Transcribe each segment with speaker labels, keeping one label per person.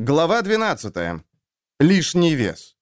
Speaker 1: Глава 12. Лишний вес.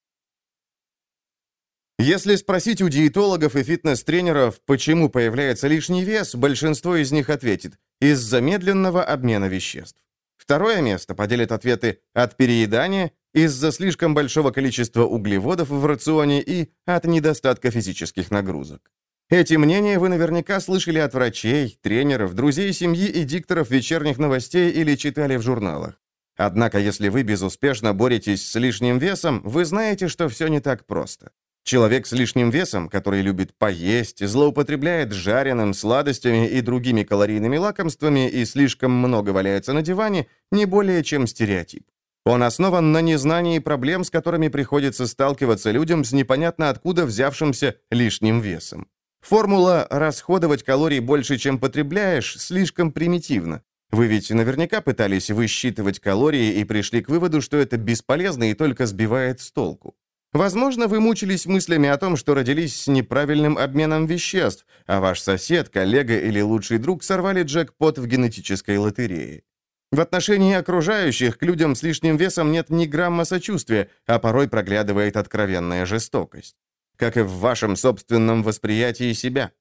Speaker 1: Если спросить у диетологов и фитнес-тренеров, почему появляется лишний вес, большинство из них ответит – из-за медленного обмена веществ. Второе место поделит ответы от переедания, из-за слишком большого количества углеводов в рационе и от недостатка физических нагрузок. Эти мнения вы наверняка слышали от врачей, тренеров, друзей семьи и дикторов вечерних новостей или читали в журналах. Однако, если вы безуспешно боретесь с лишним весом, вы знаете, что все не так просто. Человек с лишним весом, который любит поесть, злоупотребляет жареным, сладостями и другими калорийными лакомствами и слишком много валяется на диване, не более чем стереотип. Он основан на незнании проблем, с которыми приходится сталкиваться людям с непонятно откуда взявшимся лишним весом. Формула «расходовать калорий больше, чем потребляешь» слишком примитивна. Вы ведь наверняка пытались высчитывать калории и пришли к выводу, что это бесполезно и только сбивает с толку. Возможно, вы мучились мыслями о том, что родились с неправильным обменом веществ, а ваш сосед, коллега или лучший друг сорвали джекпот в генетической лотерее. В отношении окружающих к людям с лишним весом нет ни грамма сочувствия, а порой проглядывает откровенная жестокость. Как и в вашем собственном восприятии себя.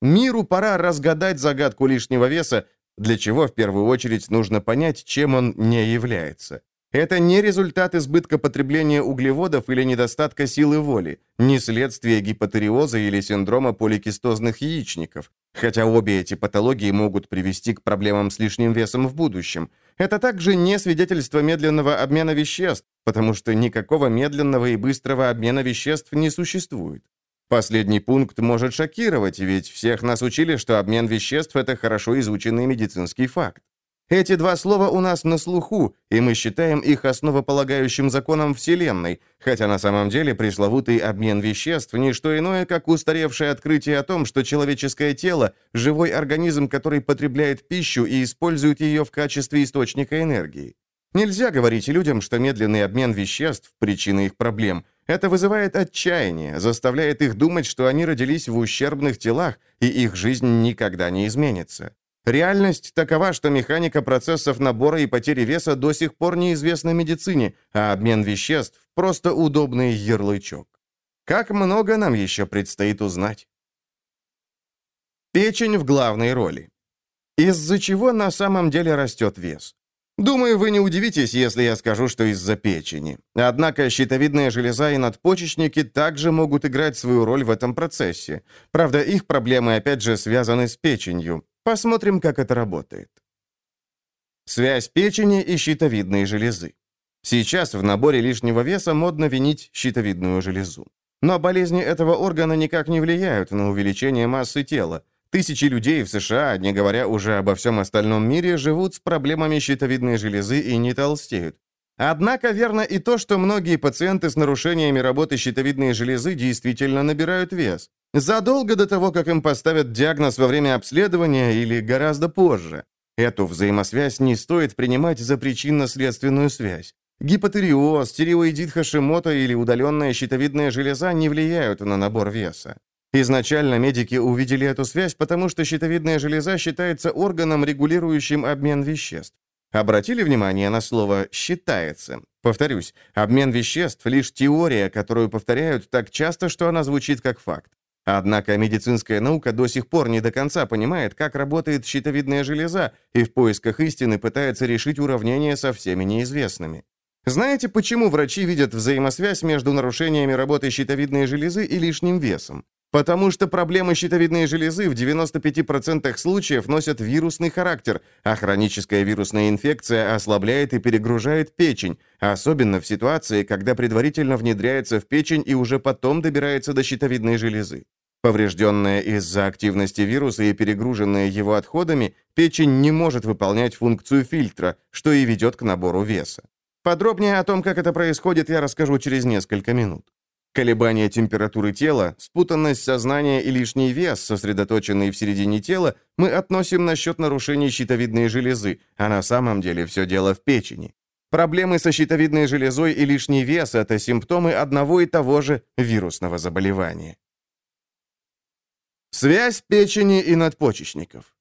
Speaker 1: Миру пора разгадать загадку лишнего веса для чего в первую очередь нужно понять, чем он не является. Это не результат избытка потребления углеводов или недостатка силы воли, не следствие гипотериоза или синдрома поликистозных яичников, хотя обе эти патологии могут привести к проблемам с лишним весом в будущем. Это также не свидетельство медленного обмена веществ, потому что никакого медленного и быстрого обмена веществ не существует. Последний пункт может шокировать, ведь всех нас учили, что обмен веществ – это хорошо изученный медицинский факт. Эти два слова у нас на слуху, и мы считаем их основополагающим законом Вселенной, хотя на самом деле пресловутый обмен веществ – не что иное, как устаревшее открытие о том, что человеческое тело – живой организм, который потребляет пищу и использует ее в качестве источника энергии. Нельзя говорить людям, что медленный обмен веществ – причина их проблем – это вызывает отчаяние, заставляет их думать, что они родились в ущербных телах, и их жизнь никогда не изменится. Реальность такова, что механика процессов набора и потери веса до сих пор неизвестна медицине, а обмен веществ – просто удобный ярлычок. Как много нам еще предстоит узнать. Печень в главной роли. Из-за чего на самом деле растет вес? Думаю, вы не удивитесь, если я скажу, что из-за печени. Однако щитовидная железа и надпочечники также могут играть свою роль в этом процессе. Правда, их проблемы опять же связаны с печенью. Посмотрим, как это работает. Связь печени и щитовидной железы. Сейчас в наборе лишнего веса модно винить щитовидную железу. Но болезни этого органа никак не влияют на увеличение массы тела. Тысячи людей в США, не говоря уже обо всем остальном мире, живут с проблемами щитовидной железы и не толстеют. Однако верно и то, что многие пациенты с нарушениями работы щитовидной железы действительно набирают вес. Задолго до того, как им поставят диагноз во время обследования или гораздо позже. Эту взаимосвязь не стоит принимать за причинно-следственную связь. Гипотериоз, тиреоидит Хашимота или удаленная щитовидная железа не влияют на набор веса. Изначально медики увидели эту связь, потому что щитовидная железа считается органом, регулирующим обмен веществ. Обратили внимание на слово «считается»? Повторюсь, обмен веществ — лишь теория, которую повторяют так часто, что она звучит как факт. Однако медицинская наука до сих пор не до конца понимает, как работает щитовидная железа, и в поисках истины пытается решить уравнение со всеми неизвестными. Знаете, почему врачи видят взаимосвязь между нарушениями работы щитовидной железы и лишним весом? Потому что проблемы щитовидной железы в 95% случаев носят вирусный характер, а хроническая вирусная инфекция ослабляет и перегружает печень, особенно в ситуации, когда предварительно внедряется в печень и уже потом добирается до щитовидной железы. Поврежденная из-за активности вируса и перегруженная его отходами, печень не может выполнять функцию фильтра, что и ведет к набору веса. Подробнее о том, как это происходит, я расскажу через несколько минут. Колебания температуры тела, спутанность сознания и лишний вес, сосредоточенный в середине тела, мы относим на счет нарушений щитовидной железы, а на самом деле все дело в печени. Проблемы со щитовидной железой и лишний вес – это симптомы одного и того же вирусного заболевания. Связь печени и надпочечников.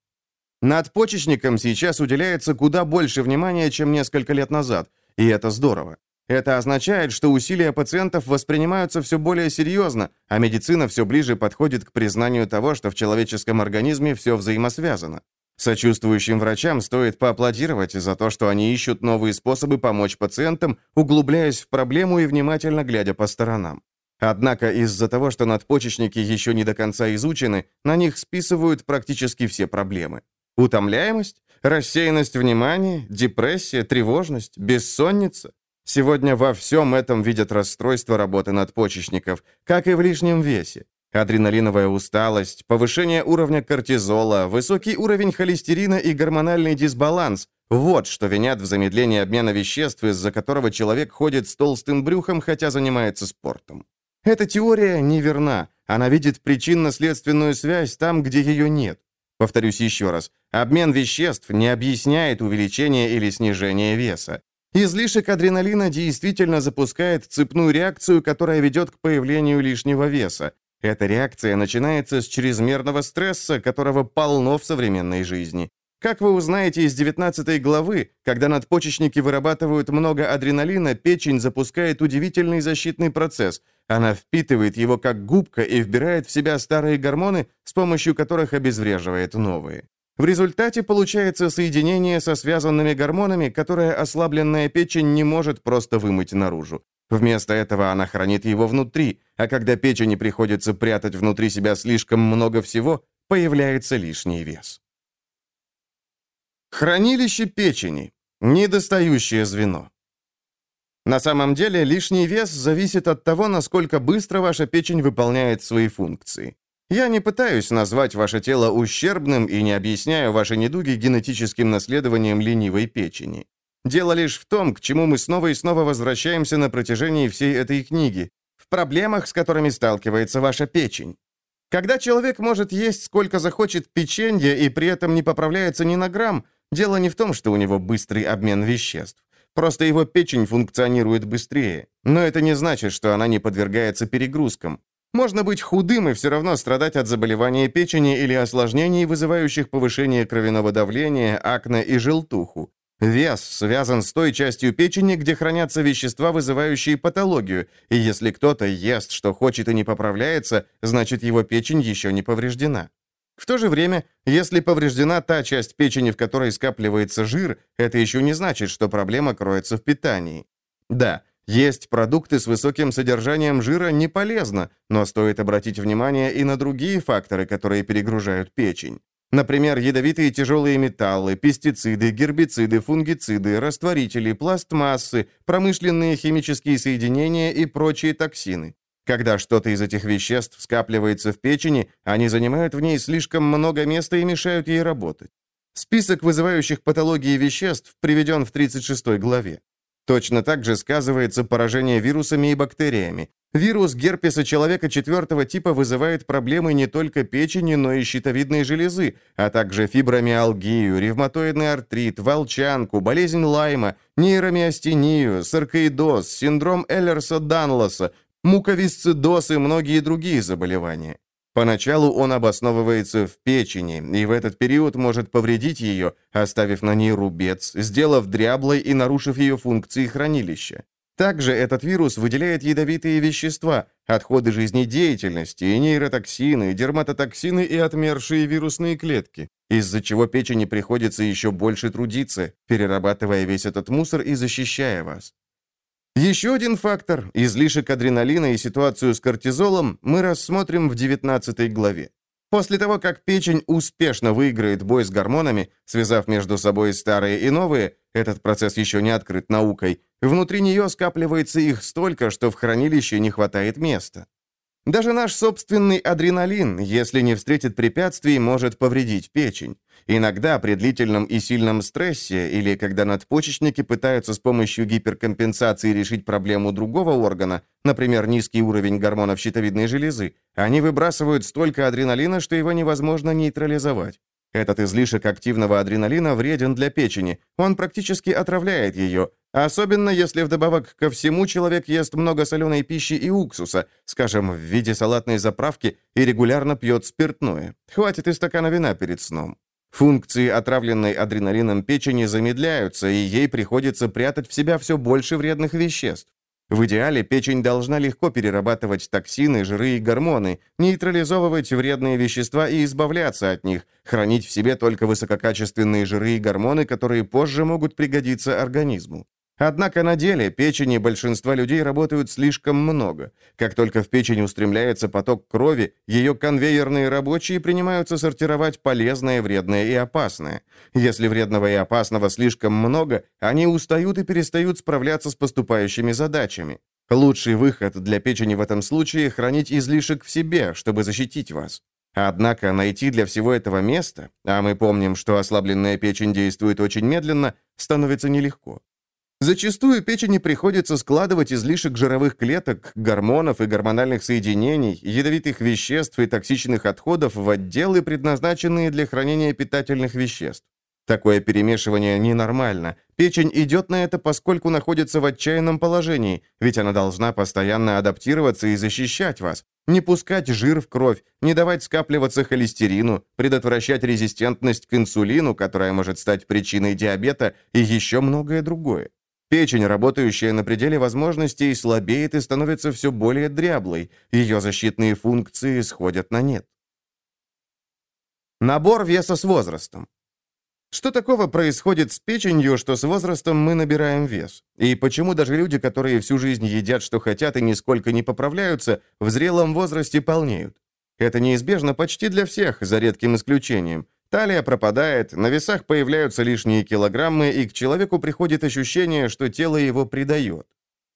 Speaker 1: Надпочечникам сейчас уделяется куда больше внимания, чем несколько лет назад – и это здорово. Это означает, что усилия пациентов воспринимаются все более серьезно, а медицина все ближе подходит к признанию того, что в человеческом организме все взаимосвязано. Сочувствующим врачам стоит поаплодировать за то, что они ищут новые способы помочь пациентам, углубляясь в проблему и внимательно глядя по сторонам. Однако из-за того, что надпочечники еще не до конца изучены, на них списывают практически все проблемы. Утомляемость, рассеянность внимания, депрессия, тревожность, бессонница. Сегодня во всем этом видят расстройство работы надпочечников, как и в лишнем весе. Адреналиновая усталость, повышение уровня кортизола, высокий уровень холестерина и гормональный дисбаланс – вот что винят в замедлении обмена веществ, из-за которого человек ходит с толстым брюхом, хотя занимается спортом. Эта теория неверна. Она видит причинно-следственную связь там, где ее нет. Повторюсь еще раз. Обмен веществ не объясняет увеличение или снижение веса. Излишек адреналина действительно запускает цепную реакцию, которая ведет к появлению лишнего веса. Эта реакция начинается с чрезмерного стресса, которого полно в современной жизни. Как вы узнаете из 19 главы, когда надпочечники вырабатывают много адреналина, печень запускает удивительный защитный процесс. Она впитывает его как губка и вбирает в себя старые гормоны, с помощью которых обезвреживает новые. В результате получается соединение со связанными гормонами, которое ослабленная печень не может просто вымыть наружу. Вместо этого она хранит его внутри, а когда печени приходится прятать внутри себя слишком много всего, появляется лишний вес. Хранилище печени. Недостающее звено. На самом деле, лишний вес зависит от того, насколько быстро ваша печень выполняет свои функции. Я не пытаюсь назвать ваше тело ущербным и не объясняю ваши недуги генетическим наследованием ленивой печени. Дело лишь в том, к чему мы снова и снова возвращаемся на протяжении всей этой книги, в проблемах, с которыми сталкивается ваша печень. Когда человек может есть сколько захочет печенья и при этом не поправляется ни на грамм, Дело не в том, что у него быстрый обмен веществ. Просто его печень функционирует быстрее. Но это не значит, что она не подвергается перегрузкам. Можно быть худым и все равно страдать от заболевания печени или осложнений, вызывающих повышение кровяного давления, акне и желтуху. Вес связан с той частью печени, где хранятся вещества, вызывающие патологию, и если кто-то ест, что хочет и не поправляется, значит его печень еще не повреждена. В то же время, если повреждена та часть печени, в которой скапливается жир, это еще не значит, что проблема кроется в питании. Да, есть продукты с высоким содержанием жира не полезно, но стоит обратить внимание и на другие факторы, которые перегружают печень. Например, ядовитые тяжелые металлы, пестициды, гербициды, фунгициды, растворители, пластмассы, промышленные химические соединения и прочие токсины. Когда что-то из этих веществ скапливается в печени, они занимают в ней слишком много места и мешают ей работать. Список вызывающих патологии веществ приведен в 36 главе. Точно так же сказывается поражение вирусами и бактериями. Вирус герпеса человека четвертого типа вызывает проблемы не только печени, но и щитовидной железы, а также фибромиалгию, ревматоидный артрит, волчанку, болезнь Лайма, нейромиостению, саркоидоз, синдром Эллерса-Данлоса, муковисцидоз и многие другие заболевания. Поначалу он обосновывается в печени, и в этот период может повредить ее, оставив на ней рубец, сделав дряблой и нарушив ее функции хранилища. Также этот вирус выделяет ядовитые вещества, отходы жизнедеятельности, нейротоксины, дерматотоксины и отмершие вирусные клетки, из-за чего печени приходится еще больше трудиться, перерабатывая весь этот мусор и защищая вас. Еще один фактор, излишек адреналина и ситуацию с кортизолом, мы рассмотрим в 19 главе. После того, как печень успешно выиграет бой с гормонами, связав между собой старые и новые, этот процесс еще не открыт наукой, внутри нее скапливается их столько, что в хранилище не хватает места. Даже наш собственный адреналин, если не встретит препятствий, может повредить печень. Иногда при длительном и сильном стрессе или когда надпочечники пытаются с помощью гиперкомпенсации решить проблему другого органа, например, низкий уровень гормонов щитовидной железы, они выбрасывают столько адреналина, что его невозможно нейтрализовать. Этот излишек активного адреналина вреден для печени, он практически отравляет ее, особенно если вдобавок ко всему человек ест много соленой пищи и уксуса, скажем, в виде салатной заправки, и регулярно пьет спиртное. Хватит и стакана вина перед сном. Функции, отравленной адреналином печени, замедляются, и ей приходится прятать в себя все больше вредных веществ. В идеале печень должна легко перерабатывать токсины, жиры и гормоны, нейтрализовывать вредные вещества и избавляться от них, хранить в себе только высококачественные жиры и гормоны, которые позже могут пригодиться организму. Однако на деле печени большинства людей работают слишком много. Как только в печень устремляется поток крови, ее конвейерные рабочие принимаются сортировать полезное, вредное и опасное. Если вредного и опасного слишком много, они устают и перестают справляться с поступающими задачами. Лучший выход для печени в этом случае – хранить излишек в себе, чтобы защитить вас. Однако найти для всего этого место, а мы помним, что ослабленная печень действует очень медленно, становится нелегко. Зачастую печени приходится складывать излишек жировых клеток, гормонов и гормональных соединений, ядовитых веществ и токсичных отходов в отделы, предназначенные для хранения питательных веществ. Такое перемешивание ненормально. Печень идет на это, поскольку находится в отчаянном положении, ведь она должна постоянно адаптироваться и защищать вас, не пускать жир в кровь, не давать скапливаться холестерину, предотвращать резистентность к инсулину, которая может стать причиной диабета, и еще многое другое. Печень, работающая на пределе возможностей, слабеет и становится все более дряблой. Ее защитные функции сходят на нет. Набор веса с возрастом. Что такого происходит с печенью, что с возрастом мы набираем вес? И почему даже люди, которые всю жизнь едят, что хотят и нисколько не поправляются, в зрелом возрасте полнеют? Это неизбежно почти для всех, за редким исключением. Талия пропадает, на весах появляются лишние килограммы, и к человеку приходит ощущение, что тело его предает.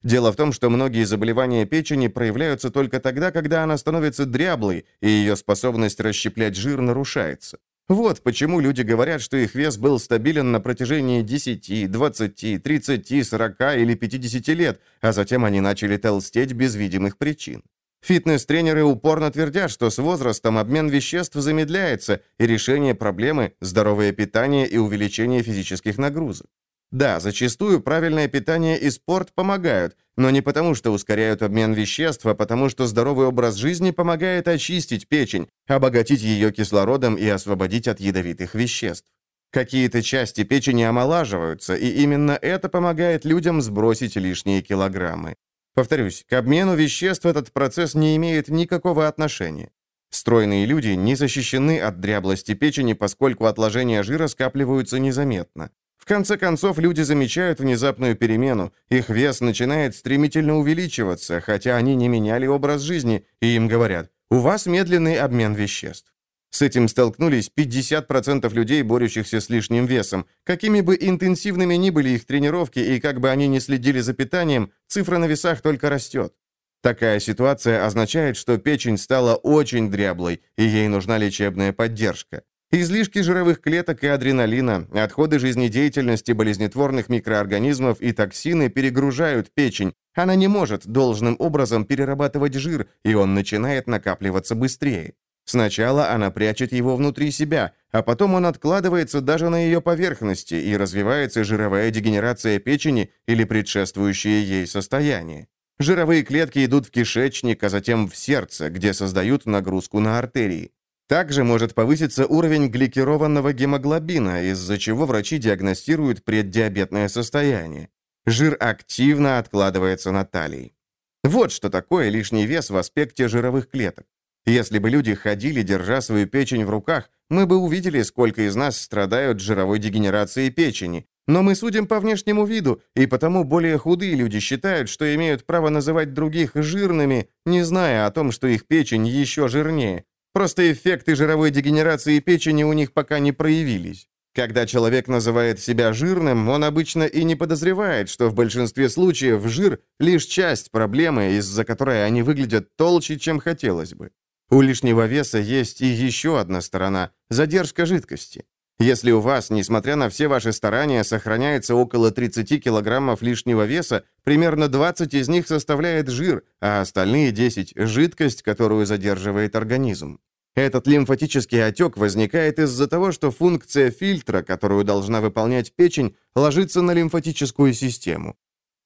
Speaker 1: Дело в том, что многие заболевания печени проявляются только тогда, когда она становится дряблой, и ее способность расщеплять жир нарушается. Вот почему люди говорят, что их вес был стабилен на протяжении 10, 20, 30, 40 или 50 лет, а затем они начали толстеть без видимых причин. Фитнес-тренеры упорно твердят, что с возрастом обмен веществ замедляется, и решение проблемы – здоровое питание и увеличение физических нагрузок. Да, зачастую правильное питание и спорт помогают, но не потому, что ускоряют обмен веществ, а потому, что здоровый образ жизни помогает очистить печень, обогатить ее кислородом и освободить от ядовитых веществ. Какие-то части печени омолаживаются, и именно это помогает людям сбросить лишние килограммы. Повторюсь, к обмену веществ этот процесс не имеет никакого отношения. Стройные люди не защищены от дряблости печени, поскольку отложения жира скапливаются незаметно. В конце концов, люди замечают внезапную перемену, их вес начинает стремительно увеличиваться, хотя они не меняли образ жизни, и им говорят, у вас медленный обмен веществ. С этим столкнулись 50% людей, борющихся с лишним весом. Какими бы интенсивными ни были их тренировки и как бы они ни следили за питанием, цифра на весах только растет. Такая ситуация означает, что печень стала очень дряблой, и ей нужна лечебная поддержка. Излишки жировых клеток и адреналина, отходы жизнедеятельности болезнетворных микроорганизмов и токсины перегружают печень. Она не может должным образом перерабатывать жир, и он начинает накапливаться быстрее. Сначала она прячет его внутри себя, а потом он откладывается даже на ее поверхности и развивается жировая дегенерация печени или предшествующее ей состояние. Жировые клетки идут в кишечник, а затем в сердце, где создают нагрузку на артерии. Также может повыситься уровень гликированного гемоглобина, из-за чего врачи диагностируют преддиабетное состояние. Жир активно откладывается на талии. Вот что такое лишний вес в аспекте жировых клеток. Если бы люди ходили, держа свою печень в руках, мы бы увидели, сколько из нас страдают жировой дегенерацией печени. Но мы судим по внешнему виду, и потому более худые люди считают, что имеют право называть других жирными, не зная о том, что их печень еще жирнее. Просто эффекты жировой дегенерации печени у них пока не проявились. Когда человек называет себя жирным, он обычно и не подозревает, что в большинстве случаев жир – лишь часть проблемы, из-за которой они выглядят толще, чем хотелось бы. У лишнего веса есть и еще одна сторона – задержка жидкости. Если у вас, несмотря на все ваши старания, сохраняется около 30 килограммов лишнего веса, примерно 20 из них составляет жир, а остальные 10 – жидкость, которую задерживает организм. Этот лимфатический отек возникает из-за того, что функция фильтра, которую должна выполнять печень, ложится на лимфатическую систему.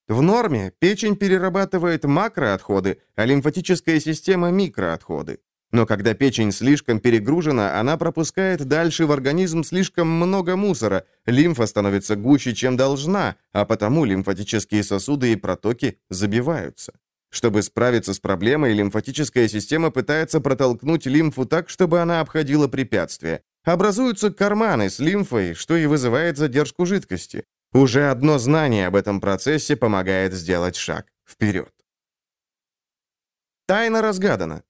Speaker 1: В норме печень перерабатывает макроотходы, а лимфатическая система – микроотходы. Но когда печень слишком перегружена, она пропускает дальше в организм слишком много мусора, лимфа становится гуще, чем должна, а потому лимфатические сосуды и протоки забиваются. Чтобы справиться с проблемой, лимфатическая система пытается протолкнуть лимфу так, чтобы она обходила препятствия. Образуются карманы с лимфой, что и вызывает задержку жидкости. Уже одно знание об этом процессе помогает сделать шаг вперед. Тайна разгадана.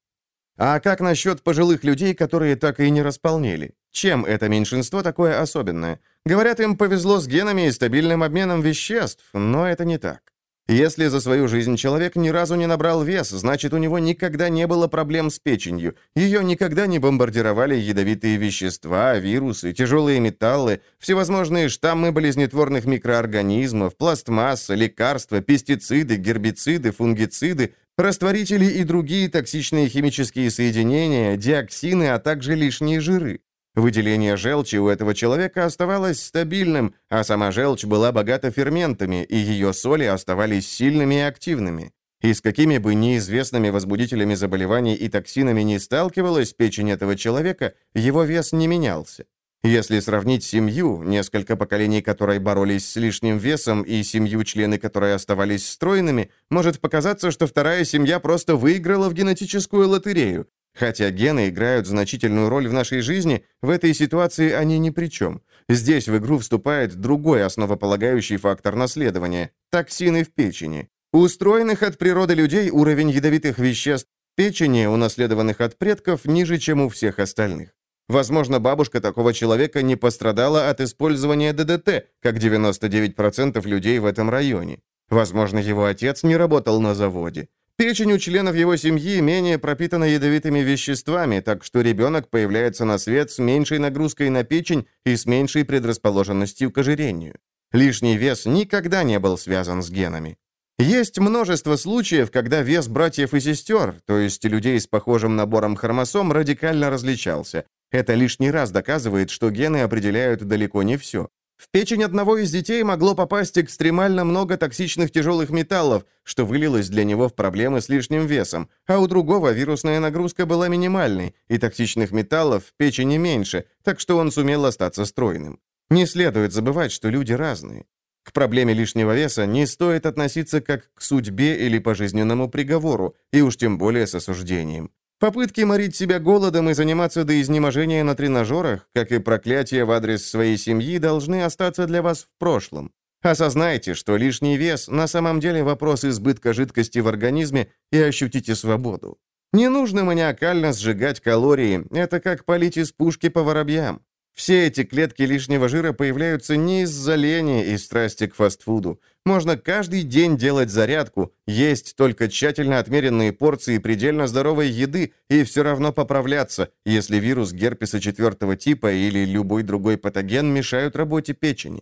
Speaker 1: А как насчет пожилых людей, которые так и не располнели? Чем это меньшинство такое особенное? Говорят, им повезло с генами и стабильным обменом веществ, но это не так. Если за свою жизнь человек ни разу не набрал вес, значит, у него никогда не было проблем с печенью. Ее никогда не бомбардировали ядовитые вещества, вирусы, тяжелые металлы, всевозможные штаммы болезнетворных микроорганизмов, пластмасса, лекарства, пестициды, гербициды, фунгициды, растворители и другие токсичные химические соединения, диоксины, а также лишние жиры. Выделение желчи у этого человека оставалось стабильным, а сама желчь была богата ферментами, и ее соли оставались сильными и активными. И с какими бы неизвестными возбудителями заболеваний и токсинами не сталкивалась печень этого человека, его вес не менялся. Если сравнить семью, несколько поколений которой боролись с лишним весом, и семью, члены которой оставались стройными, может показаться, что вторая семья просто выиграла в генетическую лотерею, Хотя гены играют значительную роль в нашей жизни, в этой ситуации они ни при чем. Здесь в игру вступает другой основополагающий фактор наследования – токсины в печени. У устроенных от природы людей уровень ядовитых веществ в печени, унаследованных от предков, ниже, чем у всех остальных. Возможно, бабушка такого человека не пострадала от использования ДДТ, как 99% людей в этом районе. Возможно, его отец не работал на заводе. Печень у членов его семьи менее пропитана ядовитыми веществами, так что ребенок появляется на свет с меньшей нагрузкой на печень и с меньшей предрасположенностью к ожирению. Лишний вес никогда не был связан с генами. Есть множество случаев, когда вес братьев и сестер, то есть людей с похожим набором хромосом, радикально различался. Это лишний раз доказывает, что гены определяют далеко не все. В печень одного из детей могло попасть экстремально много токсичных тяжелых металлов, что вылилось для него в проблемы с лишним весом, а у другого вирусная нагрузка была минимальной, и токсичных металлов в печени меньше, так что он сумел остаться стройным. Не следует забывать, что люди разные. К проблеме лишнего веса не стоит относиться как к судьбе или пожизненному приговору, и уж тем более с осуждением. Попытки морить себя голодом и заниматься до изнеможения на тренажерах, как и проклятия в адрес своей семьи, должны остаться для вас в прошлом. Осознайте, что лишний вес на самом деле вопрос избытка жидкости в организме и ощутите свободу. Не нужно маниакально сжигать калории, это как полить из пушки по воробьям. Все эти клетки лишнего жира появляются не из-за лени и страсти к фастфуду. Можно каждый день делать зарядку, есть только тщательно отмеренные порции предельно здоровой еды и все равно поправляться, если вирус герпеса четвертого типа или любой другой патоген мешают работе печени.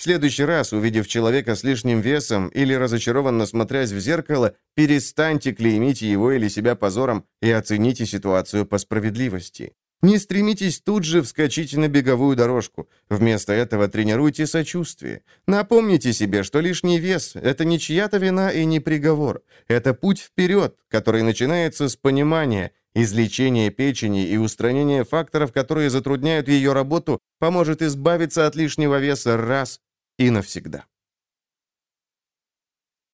Speaker 1: В следующий раз, увидев человека с лишним весом или разочарованно смотрясь в зеркало, перестаньте клеймить его или себя позором и оцените ситуацию по справедливости. Не стремитесь тут же вскочить на беговую дорожку. Вместо этого тренируйте сочувствие. Напомните себе, что лишний вес – это не чья-то вина и не приговор. Это путь вперед, который начинается с понимания. Излечение печени и устранение факторов, которые затрудняют ее работу, поможет избавиться от лишнего веса раз и навсегда.